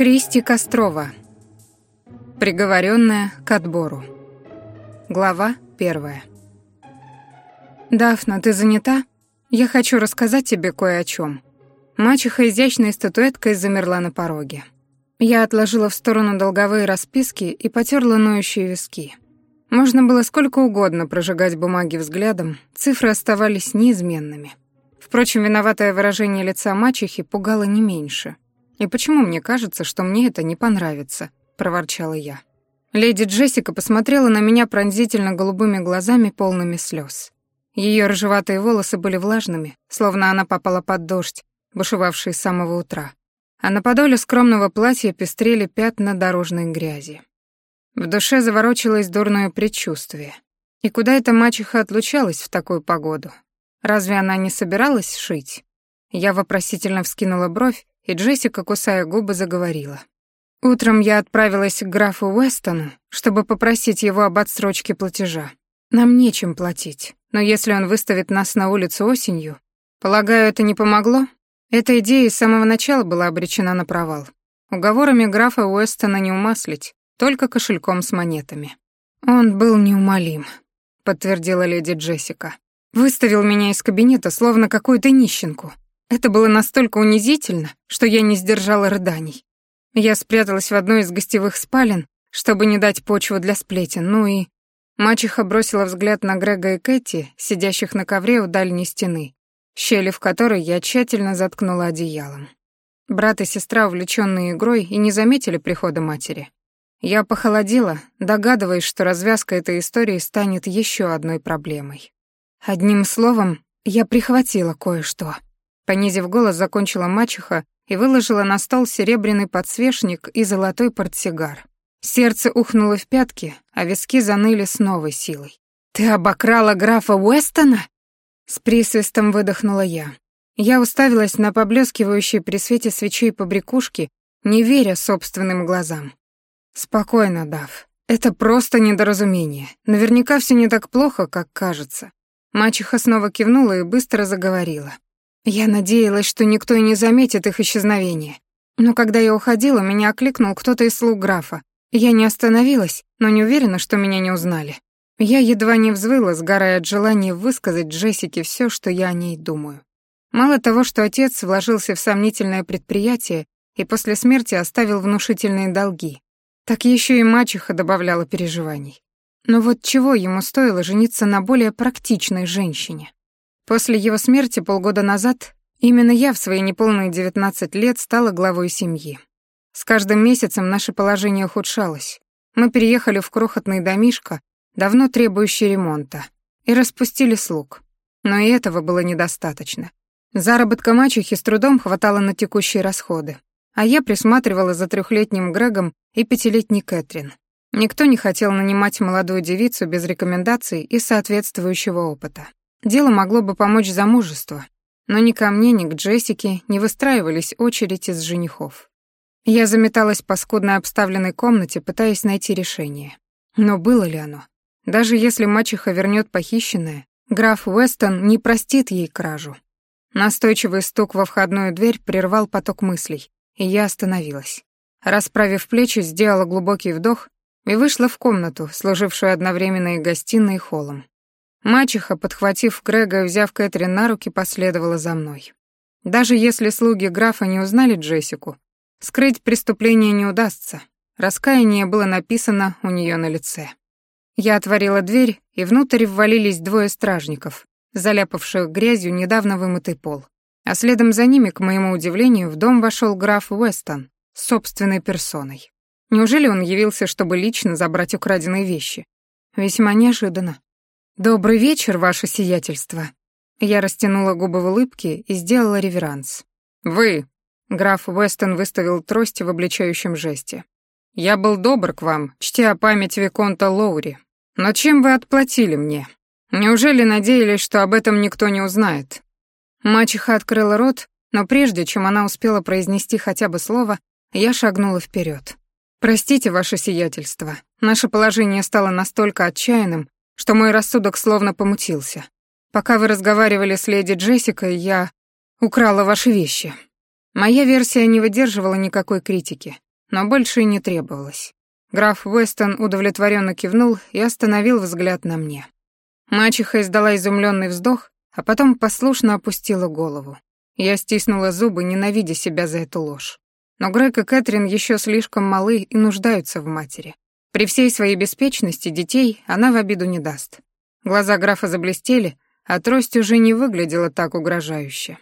Кристи Кострова. Приговоренная к отбору. Глава первая. «Дафна, ты занята? Я хочу рассказать тебе кое о чем. Мачеха изящной статуэткой замерла на пороге. Я отложила в сторону долговые расписки и потерла ноющие виски. Можно было сколько угодно прожигать бумаги взглядом, цифры оставались неизменными. Впрочем, виноватое выражение лица мачехи пугало не меньше — «И почему мне кажется, что мне это не понравится?» — проворчала я. Леди Джессика посмотрела на меня пронзительно голубыми глазами, полными слез. Ее рыжеватые волосы были влажными, словно она попала под дождь, бушевавший с самого утра. А на подоле скромного платья пестрели пятна дорожной грязи. В душе заворочилось дурное предчувствие. И куда эта мачеха отлучалась в такую погоду? Разве она не собиралась шить? Я вопросительно вскинула бровь, и Джессика, кусая губы, заговорила. «Утром я отправилась к графу Уэстону, чтобы попросить его об отсрочке платежа. Нам нечем платить, но если он выставит нас на улицу осенью, полагаю, это не помогло? Эта идея с самого начала была обречена на провал. Уговорами графа Уэстона не умаслить, только кошельком с монетами. Он был неумолим, подтвердила леди Джессика. Выставил меня из кабинета, словно какую-то нищенку. Это было настолько унизительно, что я не сдержала рыданий. Я спряталась в одной из гостевых спален, чтобы не дать почву для сплетен, ну и... Мачеха бросила взгляд на Грега и Кэти, сидящих на ковре у дальней стены, щели в которой я тщательно заткнула одеялом. Брат и сестра, увлеченные игрой, и не заметили прихода матери. Я похолодела, догадываясь, что развязка этой истории станет еще одной проблемой. Одним словом, я прихватила кое-что. Понизив голос, закончила мачеха и выложила на стол серебряный подсвечник и золотой портсигар. Сердце ухнуло в пятки, а виски заныли с новой силой. «Ты обокрала графа Уэстона?» С присвистом выдохнула я. Я уставилась на поблескивающие при свете свечей побрякушки, не веря собственным глазам. «Спокойно, Дав. Это просто недоразумение. Наверняка все не так плохо, как кажется». Мачеха снова кивнула и быстро заговорила. Я надеялась, что никто и не заметит их исчезновение. Но когда я уходила, меня окликнул кто-то из слуг графа. Я не остановилась, но не уверена, что меня не узнали. Я едва не взвыла, сгорая от желания высказать Джессике все, что я о ней думаю. Мало того, что отец вложился в сомнительное предприятие и после смерти оставил внушительные долги, так еще и мачеха добавляла переживаний. Но вот чего ему стоило жениться на более практичной женщине? После его смерти полгода назад именно я в свои неполные 19 лет стала главой семьи. С каждым месяцем наше положение ухудшалось. Мы переехали в крохотный домишко, давно требующий ремонта, и распустили слуг. Но и этого было недостаточно. Заработка мачехи с трудом хватало на текущие расходы, а я присматривала за трехлетним Грегом и пятилетней Кэтрин. Никто не хотел нанимать молодую девицу без рекомендаций и соответствующего опыта. Дело могло бы помочь замужество, но ни ко мне, ни к Джессике не выстраивались очереди из женихов. Я заметалась по скудно обставленной комнате, пытаясь найти решение. Но было ли оно? Даже если мачеха вернет похищенное, граф Уэстон не простит ей кражу. Настойчивый стук во входную дверь прервал поток мыслей, и я остановилась. Расправив плечи, сделала глубокий вдох и вышла в комнату, служившую одновременно и гостиной, и холлом. Мачеха, подхватив Грега и взяв Кэтрин на руки, последовала за мной. Даже если слуги графа не узнали Джессику, скрыть преступление не удастся. Раскаяние было написано у нее на лице. Я отворила дверь, и внутрь ввалились двое стражников, заляпавших грязью недавно вымытый пол. А следом за ними, к моему удивлению, в дом вошел граф Уэстон с собственной персоной. Неужели он явился, чтобы лично забрать украденные вещи? Весьма неожиданно. «Добрый вечер, ваше сиятельство». Я растянула губы в улыбке и сделала реверанс. «Вы!» — граф Уэстон выставил трость в обличающем жесте. «Я был добр к вам, чтя память Виконта Лоури. Но чем вы отплатили мне? Неужели надеялись, что об этом никто не узнает?» Мачеха открыла рот, но прежде чем она успела произнести хотя бы слово, я шагнула вперед. «Простите, ваше сиятельство, наше положение стало настолько отчаянным, что мой рассудок словно помутился. Пока вы разговаривали с леди Джессикой, я украла ваши вещи». Моя версия не выдерживала никакой критики, но больше и не требовалось. Граф Вестон удовлетворенно кивнул и остановил взгляд на мне. Мачеха издала изумленный вздох, а потом послушно опустила голову. Я стиснула зубы, ненавидя себя за эту ложь. Но Грег и Кэтрин еще слишком малы и нуждаются в матери. При всей своей беспечности детей она в обиду не даст. Глаза графа заблестели, а трость уже не выглядела так угрожающе.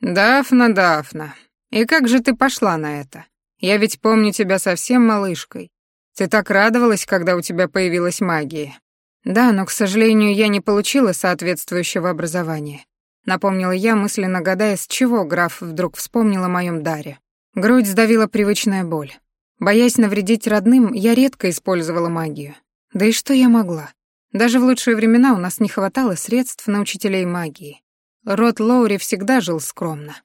«Дафна, Дафна, и как же ты пошла на это? Я ведь помню тебя совсем малышкой. Ты так радовалась, когда у тебя появилась магия. Да, но, к сожалению, я не получила соответствующего образования. Напомнила я, мысленно гадая, с чего граф вдруг вспомнил о моем даре. Грудь сдавила привычная боль. Боясь навредить родным, я редко использовала магию. Да и что я могла? Даже в лучшие времена у нас не хватало средств на учителей магии. Род Лоури всегда жил скромно.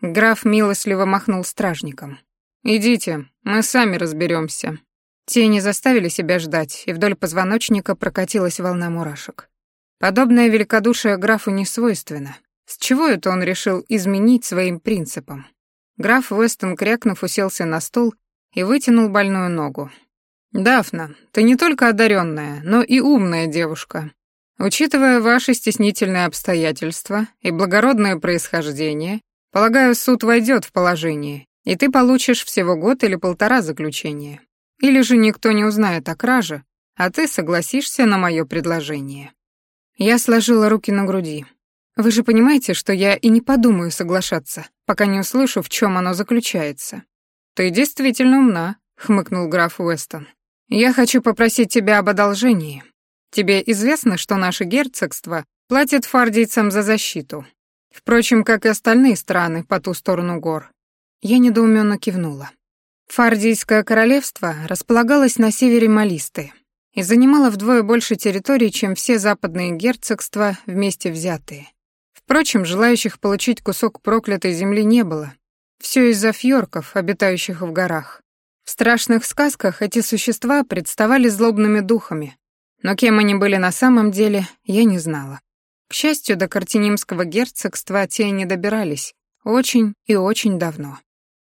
Граф милостливо махнул стражником. «Идите, мы сами разберемся. Тени заставили себя ждать, и вдоль позвоночника прокатилась волна мурашек. Подобное великодушие графу не свойственно. С чего это он решил изменить своим принципам? Граф Вестон, крякнув, уселся на стул и вытянул больную ногу. «Дафна, ты не только одаренная, но и умная девушка. Учитывая ваши стеснительные обстоятельства и благородное происхождение, Полагаю, суд войдет в положение, и ты получишь всего год или полтора заключения. Или же никто не узнает о краже, а ты согласишься на мое предложение». Я сложила руки на груди. «Вы же понимаете, что я и не подумаю соглашаться, пока не услышу, в чем оно заключается». «Ты действительно умна», — хмыкнул граф Уэстон. «Я хочу попросить тебя об одолжении. Тебе известно, что наше герцогство платит фардийцам за защиту, Впрочем, как и остальные страны по ту сторону гор. Я недоуменно кивнула. Фардийское королевство располагалось на севере Малисты и занимало вдвое больше территорий, чем все западные герцогства вместе взятые. Впрочем, желающих получить кусок проклятой земли не было. Все из-за фьорков, обитающих в горах. В страшных сказках эти существа представали злобными духами, но кем они были на самом деле, я не знала. К счастью, до Картинимского герцогства те не добирались. Очень и очень давно.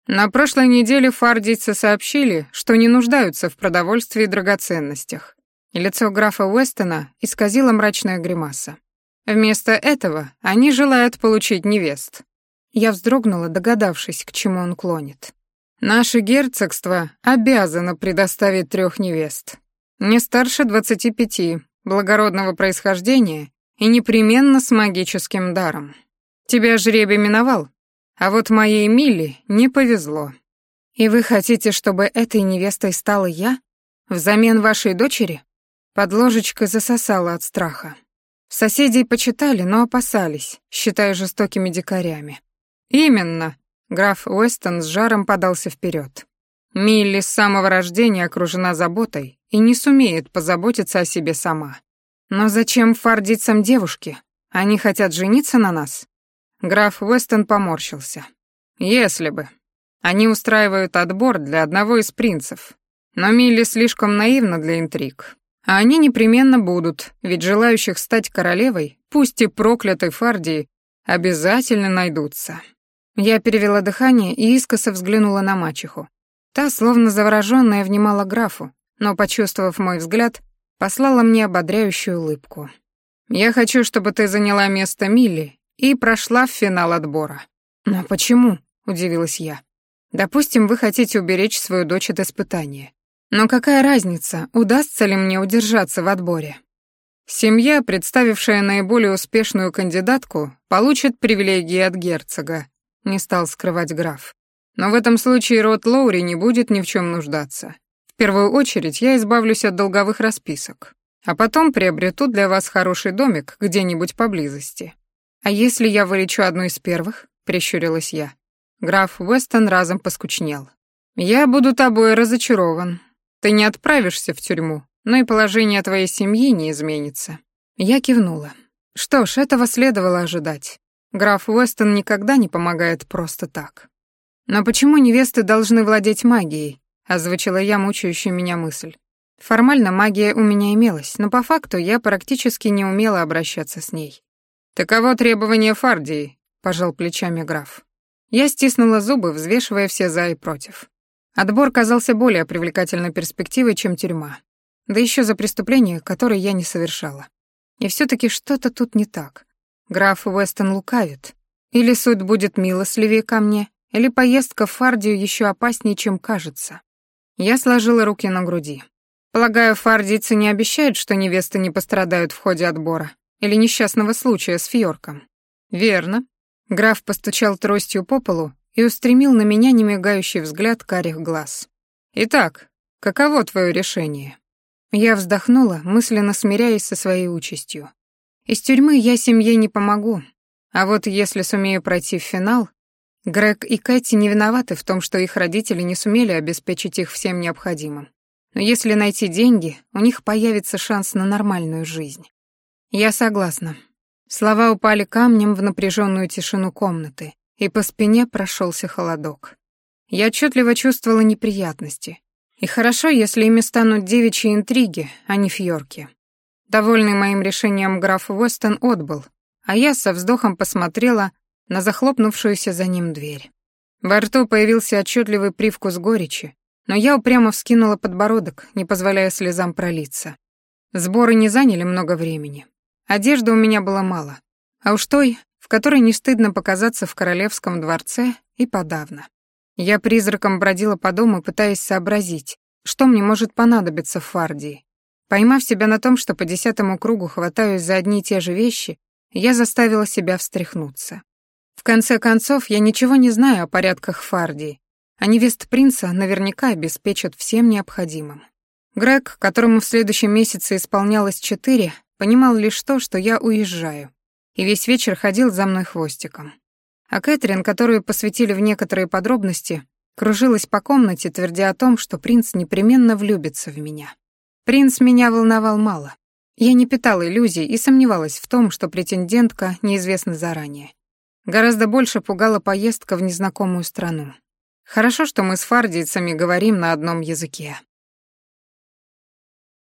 На прошлой неделе фардийцы сообщили, что не нуждаются в продовольствии и драгоценностях. И лицо графа Уэстона исказило мрачная гримаса. Вместо этого они желают получить невест. Я вздрогнула, догадавшись, к чему он клонит. Наше герцогство обязано предоставить трех невест. Не старше двадцати пяти, благородного происхождения и непременно с магическим даром. Тебя жребий миновал, а вот моей Милли не повезло. И вы хотите, чтобы этой невестой стала я? Взамен вашей дочери? Под ложечкой засосала от страха. Соседей почитали, но опасались, считая жестокими дикарями. Именно, граф Уэстон с жаром подался вперед. Милли с самого рождения окружена заботой и не сумеет позаботиться о себе сама. Но зачем фардицам девушки? Они хотят жениться на нас? Граф Уэстон поморщился. Если бы. Они устраивают отбор для одного из принцев. Но Милли слишком наивна для интриг. А они непременно будут, ведь желающих стать королевой, пусть и проклятой Фардии, обязательно найдутся. Я перевела дыхание и искоса взглянула на мачеху. Та, словно заворожённая, внимала графу, но, почувствовав мой взгляд, послала мне ободряющую улыбку. «Я хочу, чтобы ты заняла место Милли и прошла в финал отбора». «Но почему?» — удивилась я. «Допустим, вы хотите уберечь свою дочь от испытания. Но какая разница, удастся ли мне удержаться в отборе?» «Семья, представившая наиболее успешную кандидатку, получит привилегии от герцога», — не стал скрывать граф. «Но в этом случае род Лоури не будет ни в чем нуждаться. В первую очередь я избавлюсь от долговых расписок, а потом приобрету для вас хороший домик где-нибудь поблизости. А если я вылечу одну из первых? прищурилась я. Граф Уэстон разом поскучнел. Я буду тобой разочарован. Ты не отправишься в тюрьму, но и положение твоей семьи не изменится. Я кивнула. Что ж, этого следовало ожидать. Граф Уэстон никогда не помогает просто так. Но почему невесты должны владеть магией? озвучила я мучающую меня мысль. Формально магия у меня имелась, но по факту я практически не умела обращаться с ней. «Таково требование Фардии», — пожал плечами граф. Я стиснула зубы, взвешивая все «за» и «против». Отбор казался более привлекательной перспективой, чем тюрьма. Да еще за преступление, которое я не совершала. И все таки что-то тут не так. Граф Уэстон лукавит. Или суд будет милостливее ко мне, или поездка в Фардию еще опаснее, чем кажется. Я сложила руки на груди. Полагаю, фардийцы не обещают, что невесты не пострадают в ходе отбора или несчастного случая с Фьорком. Верно. Граф постучал тростью по полу и устремил на меня немигающий взгляд карих глаз. Итак, каково твое решение? Я вздохнула, мысленно смиряясь со своей участью. Из тюрьмы я семье не помогу, а вот если сумею пройти в финал, Грег и Кэти не виноваты в том, что их родители не сумели обеспечить их всем необходимым. Но если найти деньги, у них появится шанс на нормальную жизнь. Я согласна. Слова упали камнем в напряженную тишину комнаты, и по спине прошелся холодок. Я отчетливо чувствовала неприятности. И хорошо, если ими станут девичьи интриги, а не фьорки. Довольный моим решением граф Уэстон отбыл, а я со вздохом посмотрела на захлопнувшуюся за ним дверь. Во рту появился отчетливый привкус горечи, но я упрямо вскинула подбородок, не позволяя слезам пролиться. Сборы не заняли много времени. Одежды у меня было мало, а уж той, в которой не стыдно показаться в королевском дворце, и подавно. Я призраком бродила по дому, пытаясь сообразить, что мне может понадобиться в Фардии. Поймав себя на том, что по десятому кругу хватаюсь за одни и те же вещи, я заставила себя встряхнуться. В конце концов, я ничего не знаю о порядках Фардии, а невест принца наверняка обеспечат всем необходимым. Грег, которому в следующем месяце исполнялось четыре, понимал лишь то, что я уезжаю, и весь вечер ходил за мной хвостиком. А Кэтрин, которую посвятили в некоторые подробности, кружилась по комнате, твердя о том, что принц непременно влюбится в меня. Принц меня волновал мало. Я не питала иллюзий и сомневалась в том, что претендентка неизвестна заранее. Гораздо больше пугала поездка в незнакомую страну. Хорошо, что мы с фардийцами говорим на одном языке.